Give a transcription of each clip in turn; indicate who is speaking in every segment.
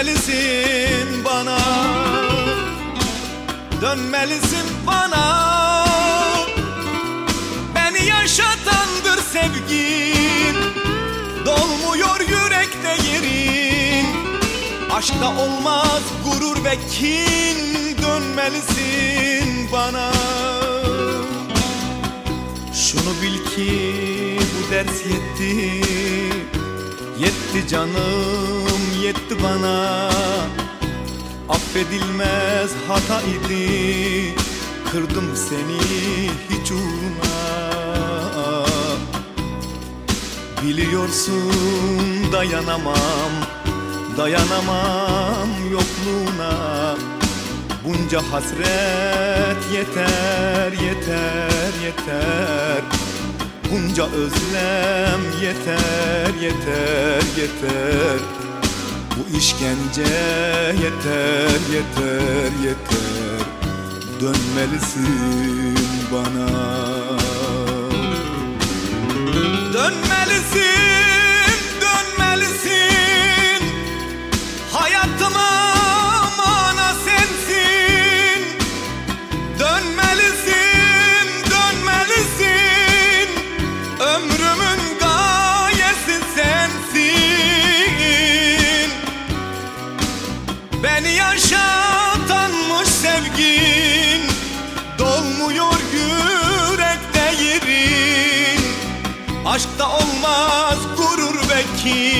Speaker 1: Dönmelisin bana. Dönmelisin bana. Beni yaşatandır sevgin. Dolmuyor yürekte yerin. Aşkta olmaz gurur ve kin. Dönmelisin bana. Şunu bil ki bu ders yetti. Yetti canım yetti bana. Affedilmez hata idi. Kırdım seni hiç uğruna Biliyorsun dayanamam Dayanamam yokluğuna. Bunca hasret yeter yeter yeter. Bunca özlem yeter yeter yeter işkence yeter yeter yeter. Dönmelisin bana. Dönmelisin, gurur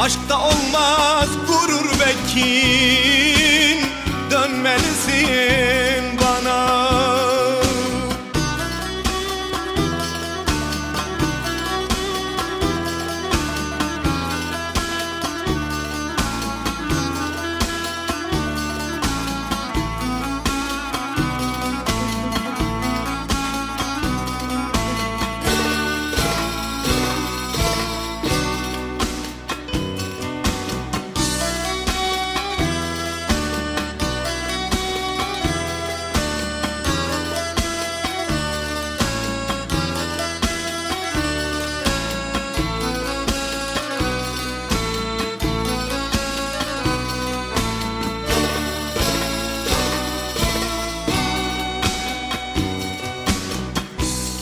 Speaker 1: Aşkta olmaz gurur ve kin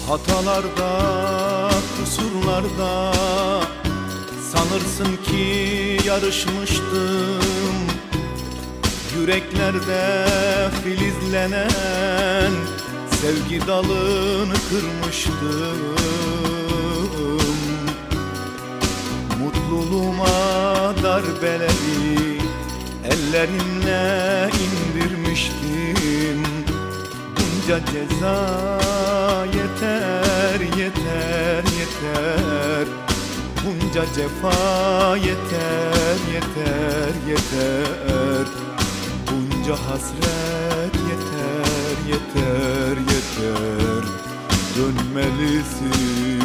Speaker 1: Hatalarda, kusurlarda. Sanırsın ki yarışmıştım. Yüreklerde filizlenen Sevgi dalını kırmıştım. Mutluluğuma darbeleri Ellerimle indirmiştim. Bunca ceza yeter. Bunca cefa yeter yeter yeter. Bunca hasret yeter yeter yeter. Dönmelisin